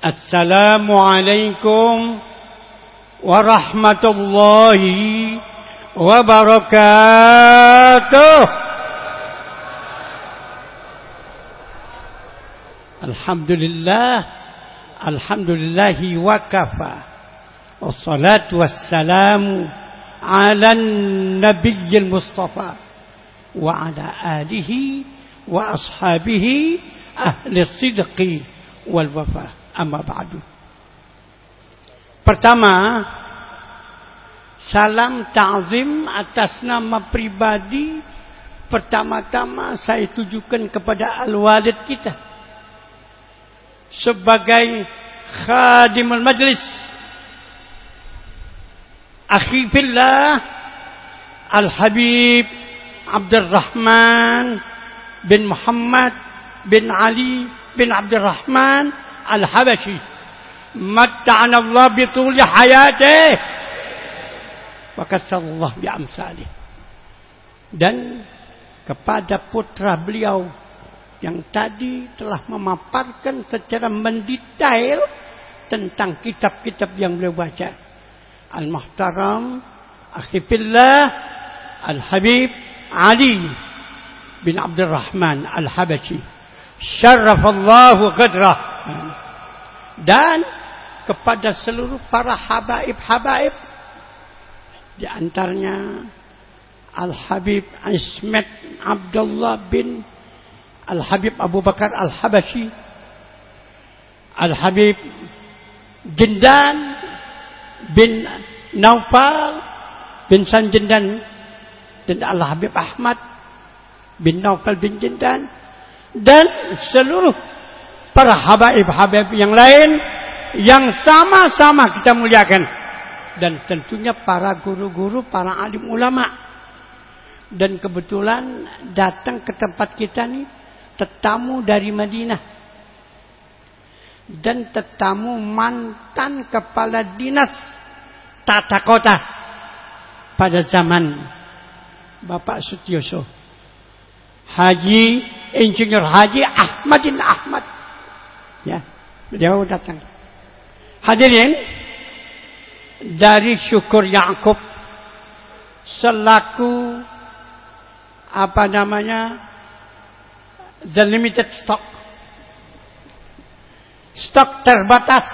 السلام عليكم ورحمة الله وبركاته. الحمد لله الحمد لله وكفى. والصلاة والسلام على النبي المصطفى وعلى آله وأصحابه أهل الصدق والوفاء. amma ba'du. Pertama, salam ta'zim atas nama pribadi pertama-tama saya tujukan kepada al-walid kita sebagai khadimul majlis. Akhi fillah Al-Habib Abdurrahman bin Muhammad bin Ali bin Abdurrahman matta'ana Allah bituli hayatih wa kasallallahu bi amsalih dan kepada putra beliau yang tadi telah memaparkan secara mendetail tentang kitab-kitab yang beliau baca. Al-Muhtaram, Akhifillah, Al-Habib, Ali bin Abdul Rahman Al-Habashi. Syarrafallahu qadrah. Dan kepada seluruh para habaib-habaib di antaranya Al-Habib Ismet Abdullah bin Al-Habib Abu Bakar Al-Habashi Al-Habib Jindan bin Naufal bin Sanjindan dan Al-Habib Ahmad bin Naufal bin Jindan dan seluruh para habaib-habaib yang lain yang sama-sama kita muliakan dan tentunya para guru-guru, para alim ulama. Dan kebetulan datang ke tempat kita nih tetamu dari Madinah. Dan tetamu mantan kepala dinas tata kota pada zaman Bapak Sutioso. Haji Insinyur Haji Ahmadin Ahmad. Ya, beliau datang. Hadirin dari syukur Yakub selaku apa namanya the limited stock. Stok terbatas.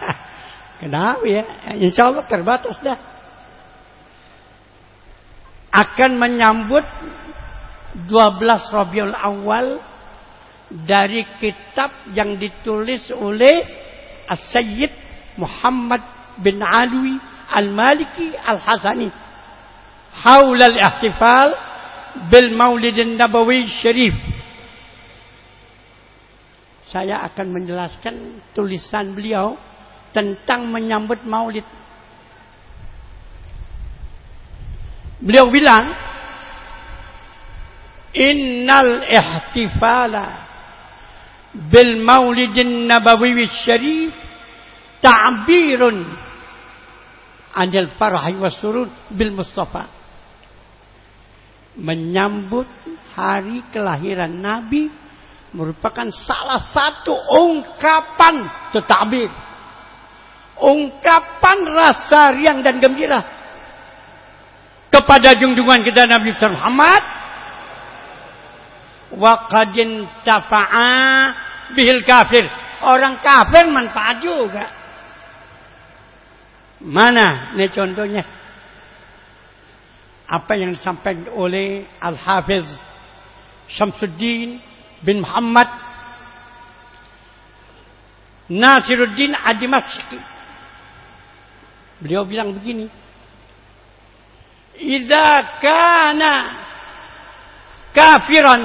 Kenapa ya? Insya Allah terbatas dah. Akan menyambut 12 Rabiul Awal dari kitab yang ditulis oleh As-Sayyid Muhammad bin Alwi Al-Maliki Al-Hasani haul al-ihtifal bil Maulid Nabawi Syarif saya akan menjelaskan tulisan beliau tentang menyambut maulid. Beliau bilang, Innal ihtifala بالمولد النبوي الشريف تعبير عن الفرح والسرور بالمصطفى menyambut hari kelahiran Nabi merupakan salah satu ungkapan tetabir. Ungkapan rasa riang dan gembira kepada junjungan kita Nabi Muhammad wa qadin tafa'a bihil kafir. Orang kafir manfaat juga. Mana ini contohnya? Apa yang disampaikan oleh Al-Hafiz Syamsuddin bin Muhammad Nasiruddin Ad-Dimashqi. Beliau bilang begini. Iza kana kafiran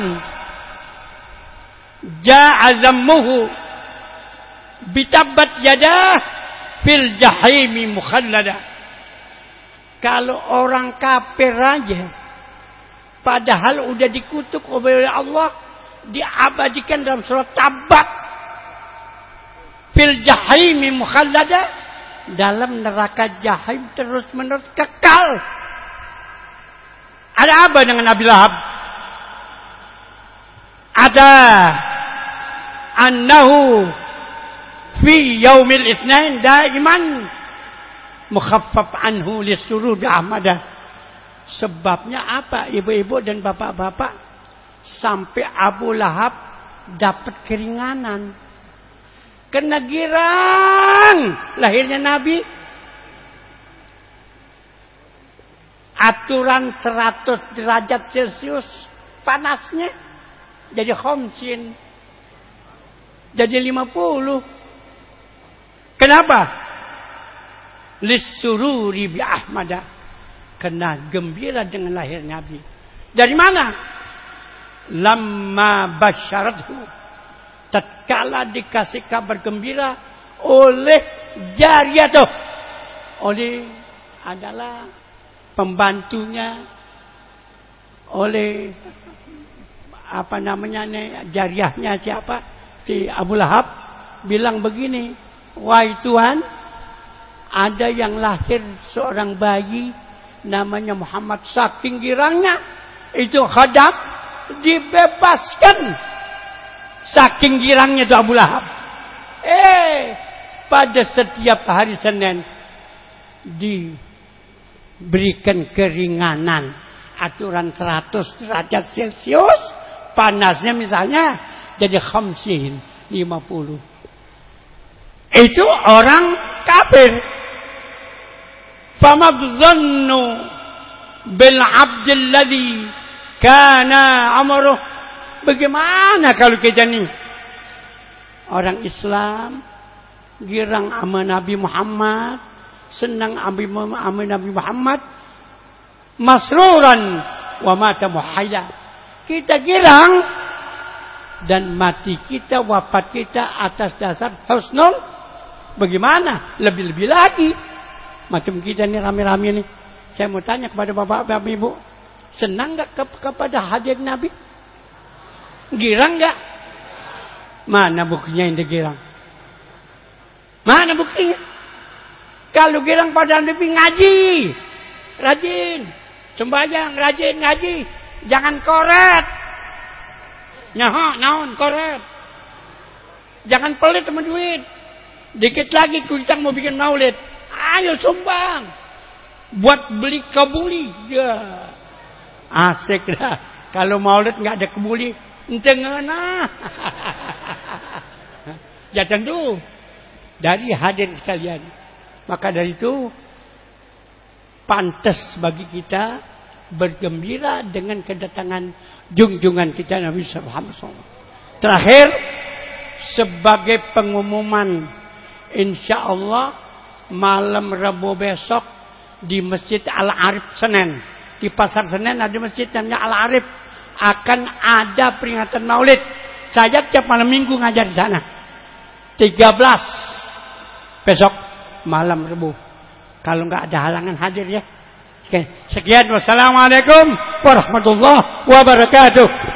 jaa zammuhu. Bitabbat yadah fil jahimi mukhallada. Kalau orang kafir aja padahal udah dikutuk oleh Allah diabadikan dalam surat tabat fil jahimi mukhallada dalam neraka jahim terus menerus kekal. Ada apa dengan Nabi Lahab? Ada annahu fi yaumil itsnain daiman mukhaffaf anhu lisurur ahmadah sebabnya apa? Ibu-ibu dan bapak-bapak sampai Abu Lahab dapat keringanan. Kena girang! Lahirnya Nabi. Aturan 100 derajat Celcius panasnya jadi khamsin jadi 50 kenapa? Lisururi bi ahmada. Kena gembira dengan lahir nabi. Dari mana? Lamma basyarathu. Tatkala dikasih kabar gembira oleh jariyatuh oleh adalah pembantunya. Oleh apa namanya nih jariahnya siapa si Abu Lahab bilang begini wahai Tuhan ada yang lahir seorang bayi namanya Muhammad saking girangnya. Itu khadam dibebaskan. Saking girangnya itu Abu Lahab. Eh pada setiap hari Senin diberikan keringanan aturan 100 derajat Celcius panasnya misalnya jadi khamsin 50 itu orang kafir. Famadzannu bil abdil ladzi kana amruh. Bagaimana kalau kita ini orang Islam girang sama Nabi Muhammad senang sama Nabi Muhammad masruran wa mata muhayya. Kita girang dan mati kita wafat kita atas dasar husnul. Bagaimana? Lebih-lebih lagi. Macam kita ini rame-rame nih saya mau tanya kepada bapak-bapak ibu. Senang nggak ke kepada hadir nabi? Girang nggak? Mana buktinya yang girang? Mana buktinya? Kalau girang pada nabi ngaji. Rajin. Sembahyang rajin ngaji. Jangan koret. Nyaho, naon koret. Jangan pelit sama duit. Dikit lagi kucang mau bikin maulid. Ayo sumbang. Buat beli kebuli. Ya. Asik dah. Kalau maulid nggak ada kebuli. Ente ngena. ya tentu. Dari hadir sekalian. Maka dari itu. Pantas bagi kita bergembira dengan kedatangan junjungan kita Nabi Muhammad SAW. Terakhir, sebagai pengumuman, insya Allah malam Rabu besok di Masjid Al Arif Senen, di Pasar Senen ada masjid namanya Al Arif akan ada peringatan Maulid. Saya tiap malam Minggu ngajar di sana. 13 besok malam Rabu. Kalau nggak ada halangan hadir ya. Sekian wassalamualaikum warahmatullahi wabarakatuh.